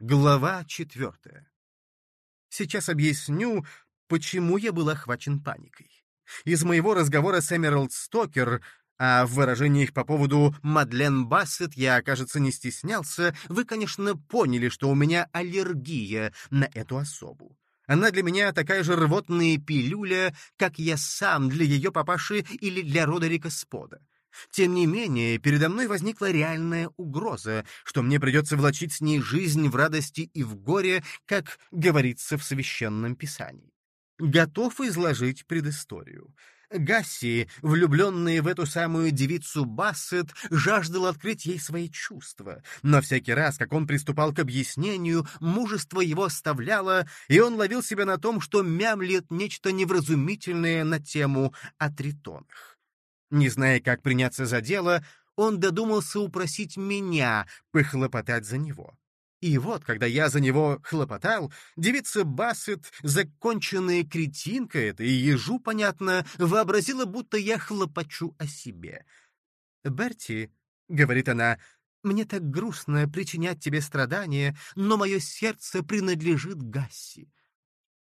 Глава четвертая. Сейчас объясню, почему я был охвачен паникой. Из моего разговора с Эмералд Стокер, а в выражениях по поводу Мадлен Бассет я, кажется, не стеснялся, вы, конечно, поняли, что у меня аллергия на эту особу. Она для меня такая же рвотная пилюля, как я сам для ее папаши или для Родерика Спода. Тем не менее, передо мной возникла реальная угроза, что мне придется влачить с ней жизнь в радости и в горе, как говорится в Священном Писании. Готов изложить предысторию. Гасси, влюбленный в эту самую девицу Бассет, жаждал открыть ей свои чувства, но всякий раз, как он приступал к объяснению, мужество его оставляло, и он ловил себя на том, что мямлет нечто невразумительное на тему о тритонах. Не зная, как приняться за дело, он додумался упросить меня похлопотать за него. И вот, когда я за него хлопотал, девица Бассет, законченная кретинка эта, и ежу, понятно, вообразила, будто я хлопочу о себе. «Берти», — говорит она, — «мне так грустно причинять тебе страдания, но мое сердце принадлежит Гасси.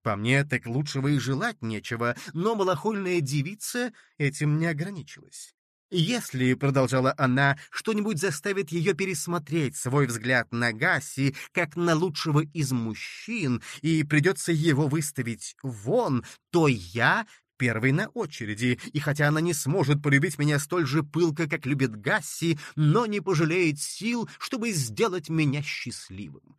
По мне, так лучшего и желать нечего, но малохольная девица этим не ограничилась. Если, — продолжала она, — что-нибудь заставит ее пересмотреть свой взгляд на Гаси, как на лучшего из мужчин, и придется его выставить вон, то я первый на очереди, и хотя она не сможет полюбить меня столь же пылко, как любит Гасси, но не пожалеет сил, чтобы сделать меня счастливым.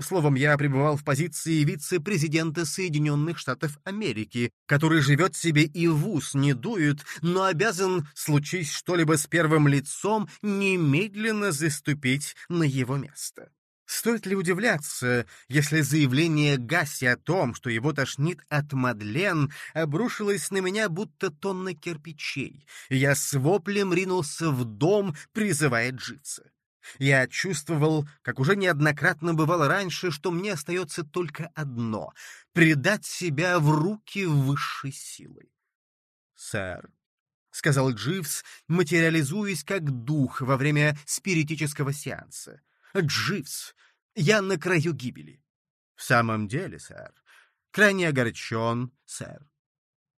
Словом, я пребывал в позиции вице-президента Соединенных Штатов Америки, который живет себе и в ус не дует, но обязан, случись что-либо с первым лицом, немедленно заступить на его место. Стоит ли удивляться, если заявление Гасси о том, что его тошнит от Мадлен, обрушилось на меня будто тонна кирпичей, и я с воплем ринулся в дом, призывая Дживса. Я чувствовал, как уже неоднократно бывало раньше, что мне остается только одно — предать себя в руки высшей силы. «Сэр», — сказал Дживс, материализуясь как дух во время спиритического сеанса. «Дживс, я на краю гибели». «В самом деле, сэр, крайне огорчен, сэр».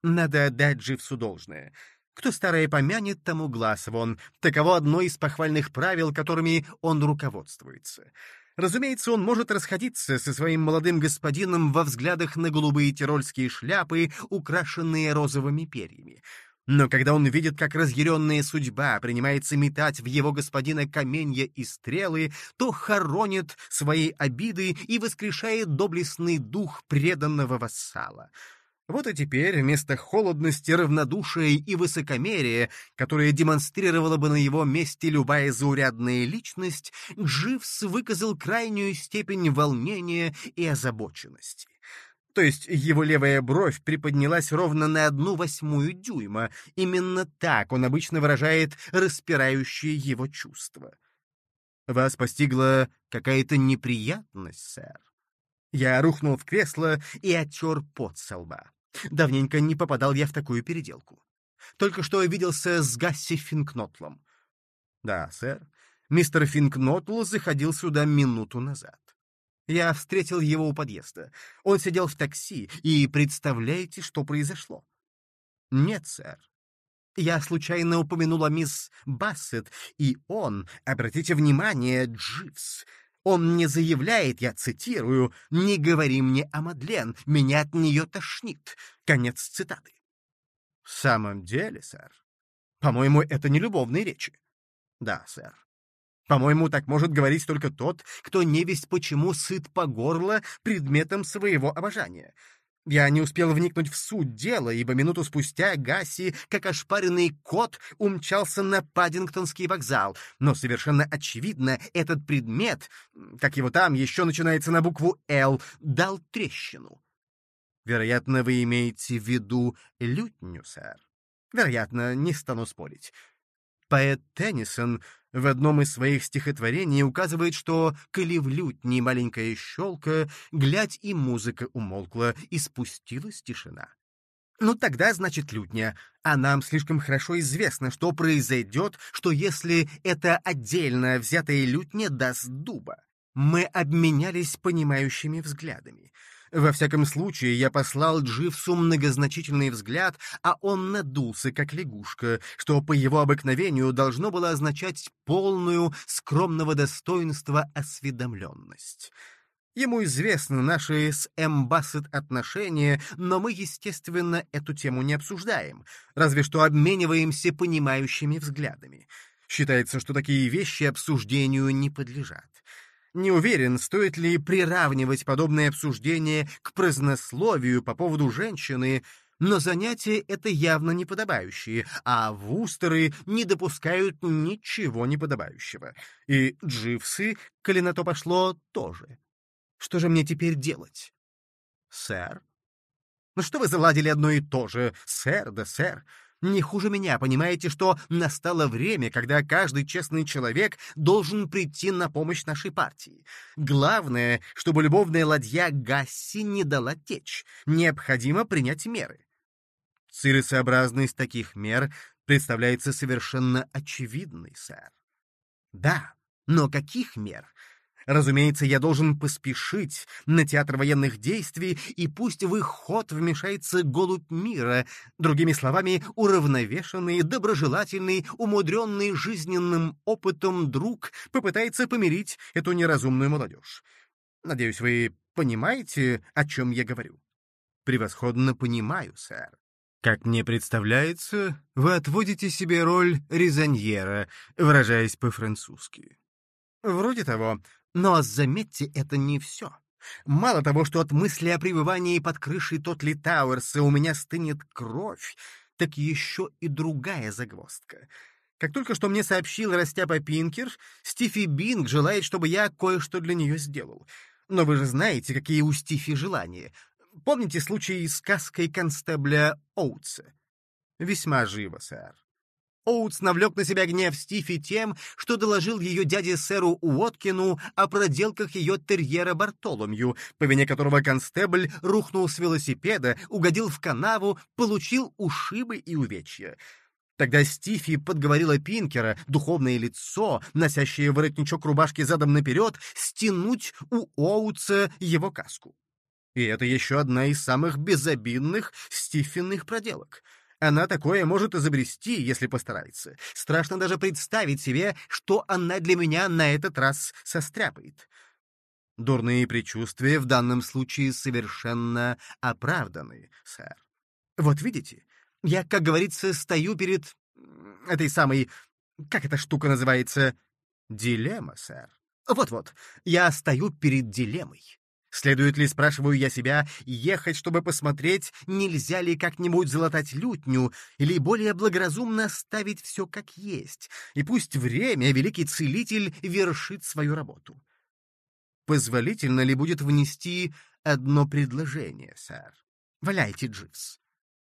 Надо отдать Дживсу должное — кто старое помянет, тому глаз вон. Таково одно из похвальных правил, которыми он руководствуется. Разумеется, он может расходиться со своим молодым господином во взглядах на голубые тирольские шляпы, украшенные розовыми перьями. Но когда он видит, как разъяренная судьба принимается метать в его господина каменья и стрелы, то хоронит свои обиды и воскрешает доблестный дух преданного вассала. Вот и теперь вместо холодности, равнодушия и высокомерия, которое демонстрировала бы на его месте любая заурядная личность, Дживс выказал крайнюю степень волнения и озабоченности. То есть его левая бровь приподнялась ровно на одну восьмую дюйма. Именно так он обычно выражает распирающие его чувства. «Вас постигла какая-то неприятность, сэр?» Я рухнул в кресло и оттер пот со лба. Давненько не попадал я в такую переделку. Только что виделся с Гасси Финкнотлом. Да, сэр, мистер Финкнотл заходил сюда минуту назад. Я встретил его у подъезда. Он сидел в такси, и представляете, что произошло? Нет, сэр. Я случайно упомянула мисс Бассет, и он, обратите внимание, Дживс, он мне заявляет, я цитирую, «Не говори мне о Мадлен, меня от нее тошнит». Конец цитаты. В самом деле, сэр, по-моему, это не любовные речи. Да, сэр. По-моему, так может говорить только тот, кто невесть почему сыт по горло предметом своего обожания. Я не успел вникнуть в суть дела, ибо минуту спустя Гасси, как ошпаренный кот, умчался на Паддингтонский вокзал. Но совершенно очевидно, этот предмет, как его там еще начинается на букву «Л», дал трещину. Вероятно, вы имеете в виду лютню, сэр. Вероятно, не стану спорить. Поэт Теннисон в одном из своих стихотворений указывает, что «коли лютни маленькая щелка, глядь и музыка умолкла, и спустилась тишина». Ну тогда, значит, лютня. А нам слишком хорошо известно, что произойдет, что если это отдельно взятая лютня даст дуба. Мы обменялись понимающими взглядами. Во всяком случае, я послал Дживсу многозначительный взгляд, а он надулся, как лягушка, что по его обыкновению должно было означать полную, скромного достоинства осведомленность. Ему известны наши с Эмбассет отношения, но мы, естественно, эту тему не обсуждаем, разве что обмениваемся понимающими взглядами. Считается, что такие вещи обсуждению не подлежат. Не уверен, стоит ли приравнивать подобное обсуждение к празднословию по поводу женщины, но занятия это явно неподобающие, а вустеры не допускают ничего неподобающего. И дживсы, коли на то пошло, тоже. Что же мне теперь делать? Сэр? Ну что вы заладили одно и то же? Сэр, да сэр. Не хуже меня, понимаете, что настало время, когда каждый честный человек должен прийти на помощь нашей партии. Главное, чтобы любовная ладья Гасси не дала течь. Необходимо принять меры. Целесообразность таких мер представляется совершенно очевидной, сэр. Да, но каких мер? Разумеется, я должен поспешить на театр военных действий, и пусть в их ход вмешается голубь мира, другими словами, уравновешенный, доброжелательный, умудренный жизненным опытом друг попытается помирить эту неразумную молодежь. Надеюсь, вы понимаете, о чем я говорю? Превосходно понимаю, сэр. Как мне представляется, вы отводите себе роль резоньера, выражаясь по-французски. Вроде того, но заметьте, это не все. Мало того, что от мысли о пребывании под крышей Тотли Тауэрса у меня стынет кровь, так еще и другая загвоздка. Как только что мне сообщил Растяпа Пинкер, Стифи Бинг желает, чтобы я кое-что для нее сделал. Но вы же знаете, какие у Стифи желания. Помните случай с сказкой констебля Оутса? Весьма живо, сэр. Оутс навлек на себя гнев Стифи тем, что доложил ее дяде сэру Уоткину о проделках ее терьера Бартоломью, по вине которого констебль рухнул с велосипеда, угодил в канаву, получил ушибы и увечья. Тогда Стифи подговорила Пинкера, духовное лицо, носящее воротничок рубашки задом наперед, стянуть у Оутса его каску. И это еще одна из самых безобидных Стиффиных проделок — она такое может изобрести, если постарается. Страшно даже представить себе, что она для меня на этот раз состряпает. Дурные предчувствия в данном случае совершенно оправданы, сэр. Вот видите, я, как говорится, стою перед этой самой... Как эта штука называется? Дилемма, сэр. Вот-вот, я стою перед дилеммой. Следует ли, спрашиваю я себя, ехать, чтобы посмотреть, нельзя ли как-нибудь залатать лютню, или более благоразумно оставить все как есть, и пусть время, великий целитель, вершит свою работу? Позволительно ли будет внести одно предложение, сэр? Валяйте, Дживс.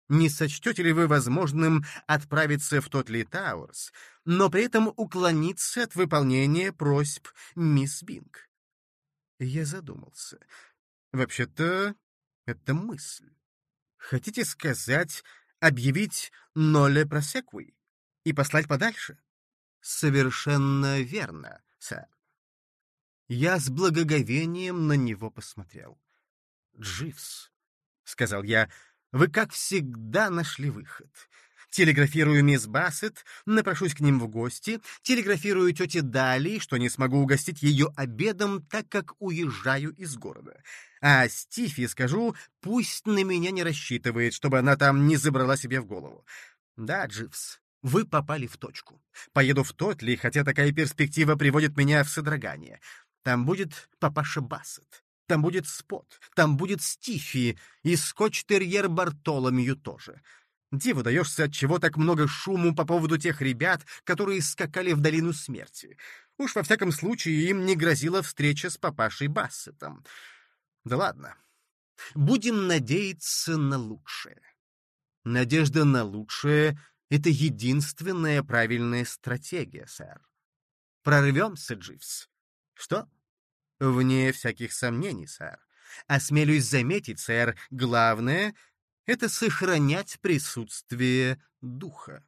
Не сочтете ли вы возможным отправиться в тот ли Тауэрс, но при этом уклониться от выполнения просьб мисс Бинг? Я задумался. Вообще-то, это мысль. Хотите сказать, объявить «ноле просеквуй» и послать подальше? Совершенно верно, сэр. Я с благоговением на него посмотрел. «Дживс», — сказал я, — «вы, как всегда, нашли выход. Телеграфирую мисс Бассет, напрошусь к ним в гости, телеграфирую тете Дали, что не смогу угостить ее обедом, так как уезжаю из города. А Стифи скажу, пусть на меня не рассчитывает, чтобы она там не забрала себе в голову. Да, Дживс, вы попали в точку. Поеду в Тотли, хотя такая перспектива приводит меня в содрогание. Там будет папаша Бассет. Там будет Спот, там будет Стифи и скотч-терьер Бартоломью тоже. Диву даешься, от чего так много шуму по поводу тех ребят, которые скакали в долину смерти. Уж во всяком случае им не грозила встреча с папашей Бассетом. Да ладно. Будем надеяться на лучшее. Надежда на лучшее — это единственная правильная стратегия, сэр. Прорвемся, Дживс. Что? Вне всяких сомнений, сэр. Осмелюсь заметить, сэр, главное — это сохранять присутствие духа.